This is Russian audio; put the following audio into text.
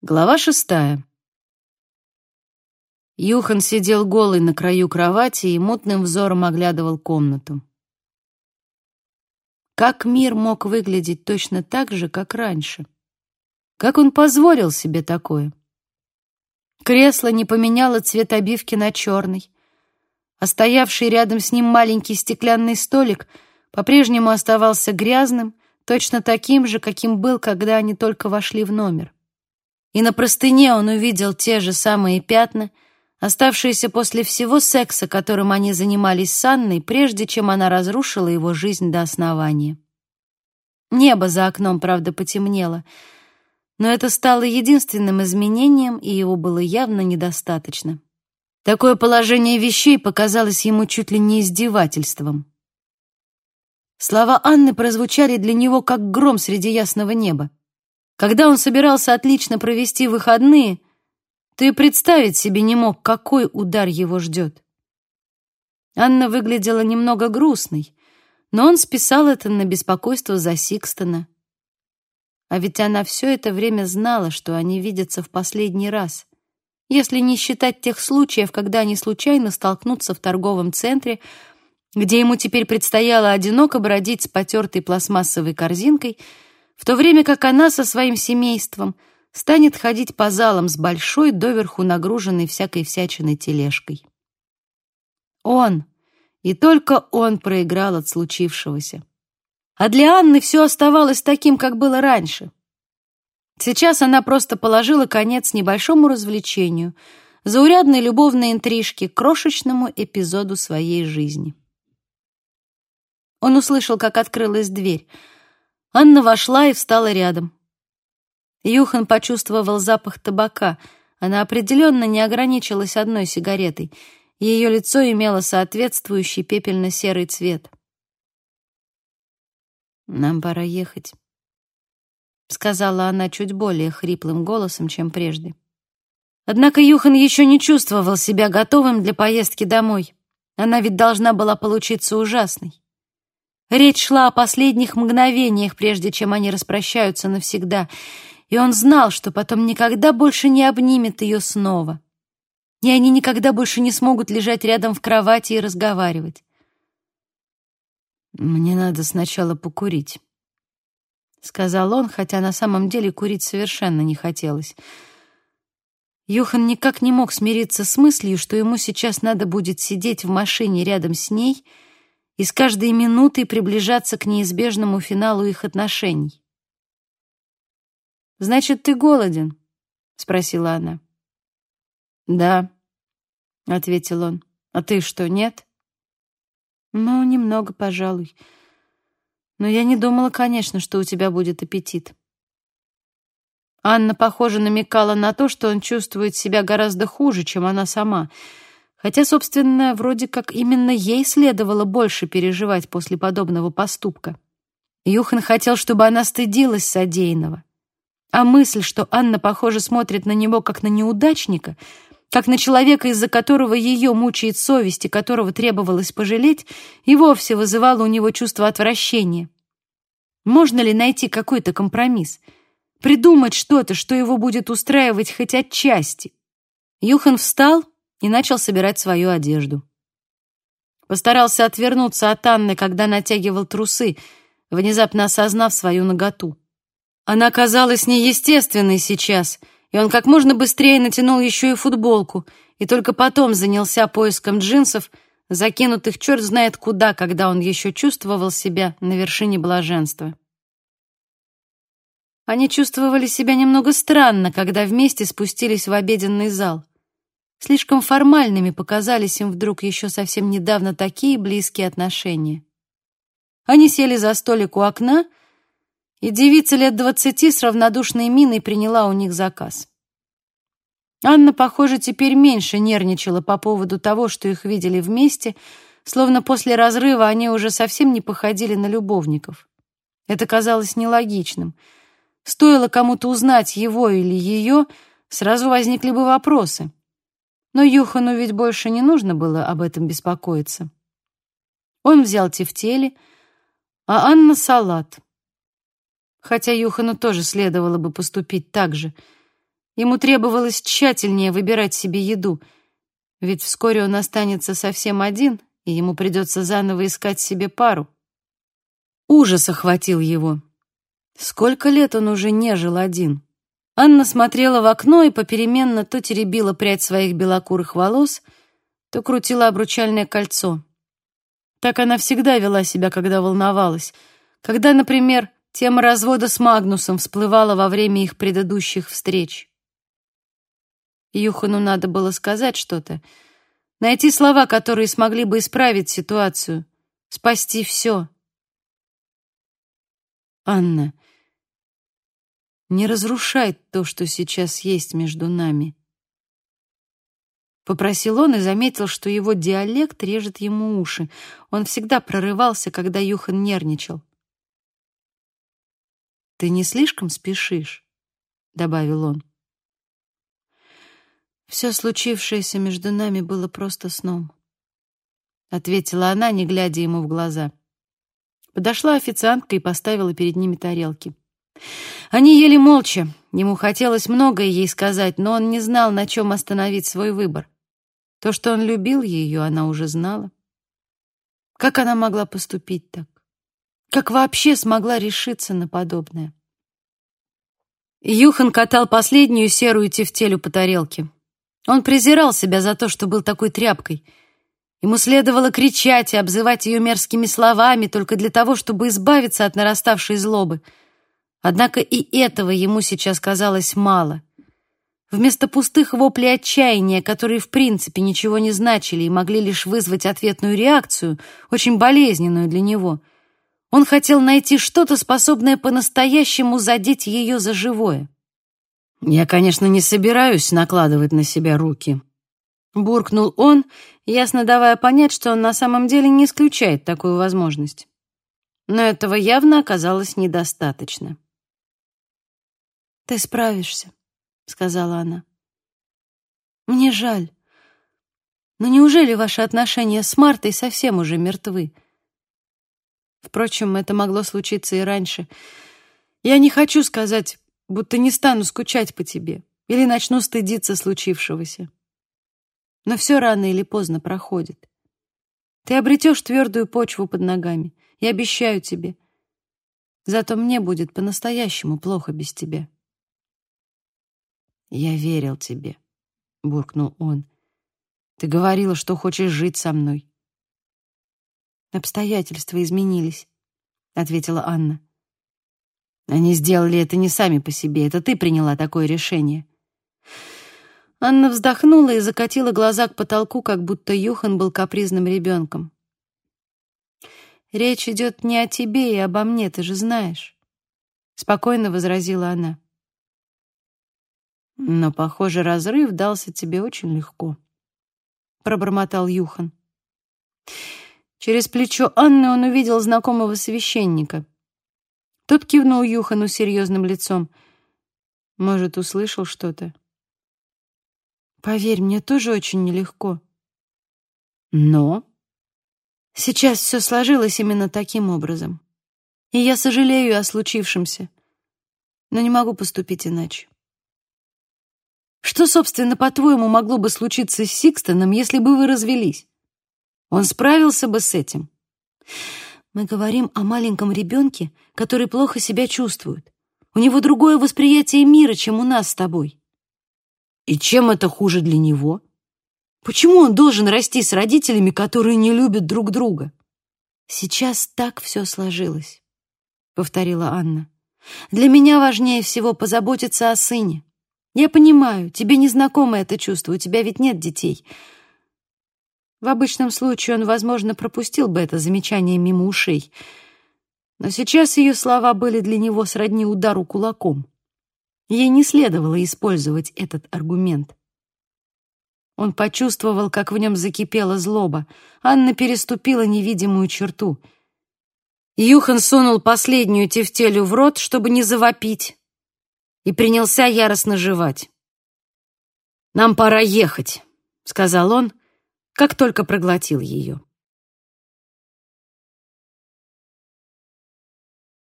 Глава шестая. Юхан сидел голый на краю кровати и мутным взором оглядывал комнату. Как мир мог выглядеть точно так же, как раньше? Как он позволил себе такое? Кресло не поменяло цвет обивки на черный, а стоявший рядом с ним маленький стеклянный столик по-прежнему оставался грязным, точно таким же, каким был, когда они только вошли в номер и на простыне он увидел те же самые пятна, оставшиеся после всего секса, которым они занимались с Анной, прежде чем она разрушила его жизнь до основания. Небо за окном, правда, потемнело, но это стало единственным изменением, и его было явно недостаточно. Такое положение вещей показалось ему чуть ли не издевательством. Слова Анны прозвучали для него как гром среди ясного неба. Когда он собирался отлично провести выходные, ты представить себе не мог, какой удар его ждет. Анна выглядела немного грустной, но он списал это на беспокойство за Сикстона. А ведь она все это время знала, что они видятся в последний раз, если не считать тех случаев, когда они случайно столкнутся в торговом центре, где ему теперь предстояло одиноко бродить с потертой пластмассовой корзинкой — в то время как она со своим семейством станет ходить по залам с большой, доверху нагруженной всякой всячиной тележкой. Он, и только он проиграл от случившегося. А для Анны все оставалось таким, как было раньше. Сейчас она просто положила конец небольшому развлечению, заурядной любовной интрижке, крошечному эпизоду своей жизни. Он услышал, как открылась дверь — Анна вошла и встала рядом. Юхан почувствовал запах табака. Она определенно не ограничилась одной сигаретой. Ее лицо имело соответствующий пепельно-серый цвет. «Нам пора ехать», — сказала она чуть более хриплым голосом, чем прежде. Однако Юхан еще не чувствовал себя готовым для поездки домой. Она ведь должна была получиться ужасной. Речь шла о последних мгновениях, прежде чем они распрощаются навсегда, и он знал, что потом никогда больше не обнимет ее снова. И они никогда больше не смогут лежать рядом в кровати и разговаривать. «Мне надо сначала покурить», — сказал он, хотя на самом деле курить совершенно не хотелось. Юхан никак не мог смириться с мыслью, что ему сейчас надо будет сидеть в машине рядом с ней — и с каждой минутой приближаться к неизбежному финалу их отношений. «Значит, ты голоден?» — спросила она. «Да», — ответил он. «А ты что, нет?» «Ну, немного, пожалуй. Но я не думала, конечно, что у тебя будет аппетит». Анна, похоже, намекала на то, что он чувствует себя гораздо хуже, чем она сама — Хотя, собственно, вроде как именно ей следовало больше переживать после подобного поступка. Юхан хотел, чтобы она стыдилась содеянного. А мысль, что Анна, похоже, смотрит на него как на неудачника, как на человека, из-за которого ее мучает совесть и которого требовалось пожалеть, и вовсе вызывала у него чувство отвращения. Можно ли найти какой-то компромисс? Придумать что-то, что его будет устраивать хоть отчасти? Юхан встал и начал собирать свою одежду. Постарался отвернуться от Анны, когда натягивал трусы, внезапно осознав свою наготу. Она казалась неестественной сейчас, и он как можно быстрее натянул еще и футболку, и только потом занялся поиском джинсов, закинутых черт знает куда, когда он еще чувствовал себя на вершине блаженства. Они чувствовали себя немного странно, когда вместе спустились в обеденный зал. Слишком формальными показались им вдруг еще совсем недавно такие близкие отношения. Они сели за столик у окна, и девица лет двадцати с равнодушной миной приняла у них заказ. Анна, похоже, теперь меньше нервничала по поводу того, что их видели вместе, словно после разрыва они уже совсем не походили на любовников. Это казалось нелогичным. Стоило кому-то узнать его или ее, сразу возникли бы вопросы — но Юхану ведь больше не нужно было об этом беспокоиться. Он взял тефтели, а Анна — салат. Хотя Юхану тоже следовало бы поступить так же. Ему требовалось тщательнее выбирать себе еду, ведь вскоре он останется совсем один, и ему придется заново искать себе пару. Ужас охватил его. Сколько лет он уже не жил один? Анна смотрела в окно и попеременно то теребила прядь своих белокурых волос, то крутила обручальное кольцо. Так она всегда вела себя, когда волновалась. Когда, например, тема развода с Магнусом всплывала во время их предыдущих встреч. Юхану надо было сказать что-то, найти слова, которые смогли бы исправить ситуацию, спасти все. «Анна, не разрушай то, что сейчас есть между нами», Попросил он и заметил, что его диалект режет ему уши. Он всегда прорывался, когда Юхан нервничал. «Ты не слишком спешишь?» — добавил он. «Все случившееся между нами было просто сном», — ответила она, не глядя ему в глаза. Подошла официантка и поставила перед ними тарелки. Они ели молча. Ему хотелось многое ей сказать, но он не знал, на чем остановить свой выбор. То, что он любил ее, она уже знала. Как она могла поступить так? Как вообще смогла решиться на подобное? Юхан катал последнюю серую тефтелю по тарелке. Он презирал себя за то, что был такой тряпкой. Ему следовало кричать и обзывать ее мерзкими словами только для того, чтобы избавиться от нараставшей злобы. Однако и этого ему сейчас казалось мало. Вместо пустых воплей отчаяния, которые в принципе ничего не значили и могли лишь вызвать ответную реакцию, очень болезненную для него, он хотел найти что-то, способное по-настоящему задеть ее за живое. «Я, конечно, не собираюсь накладывать на себя руки», — буркнул он, ясно давая понять, что он на самом деле не исключает такую возможность. Но этого явно оказалось недостаточно. «Ты справишься», — сказала она. «Мне жаль. Но неужели ваши отношения с Мартой совсем уже мертвы? Впрочем, это могло случиться и раньше. Я не хочу сказать будто не стану скучать по тебе или начну стыдиться случившегося. Но все рано или поздно проходит. Ты обретешь твердую почву под ногами, я обещаю тебе. Зато мне будет по-настоящему плохо без тебя. «Я верил тебе», — буркнул он. «Ты говорила, что хочешь жить со мной». «Обстоятельства изменились», — ответила Анна. Они сделали это не сами по себе, это ты приняла такое решение. Анна вздохнула и закатила глаза к потолку, как будто Юхан был капризным ребенком. «Речь идет не о тебе и обо мне, ты же знаешь», — спокойно возразила она. «Но, похоже, разрыв дался тебе очень легко», — пробормотал Юхан. Через плечо Анны он увидел знакомого священника — тот кивнул Юхану серьезным лицом. Может, услышал что-то. Поверь, мне тоже очень нелегко. Но сейчас все сложилось именно таким образом. И я сожалею о случившемся, но не могу поступить иначе. Что, собственно, по-твоему, могло бы случиться с Сикстоном, если бы вы развелись? Он справился бы с этим. Мы говорим о маленьком ребенке, который плохо себя чувствует. У него другое восприятие мира, чем у нас с тобой. И чем это хуже для него? Почему он должен расти с родителями, которые не любят друг друга? Сейчас так все сложилось, повторила Анна. Для меня важнее всего позаботиться о сыне. Я понимаю, тебе не знакомо это чувство, у тебя ведь нет детей. В обычном случае он, возможно, пропустил бы это замечание мимо ушей. Но сейчас ее слова были для него сродни удару кулаком. Ей не следовало использовать этот аргумент. Он почувствовал, как в нем закипела злоба. Анна переступила невидимую черту. Юхан сунул последнюю тефтелю в рот, чтобы не завопить, и принялся яростно жевать. «Нам пора ехать», — сказал он, как только проглотил ее.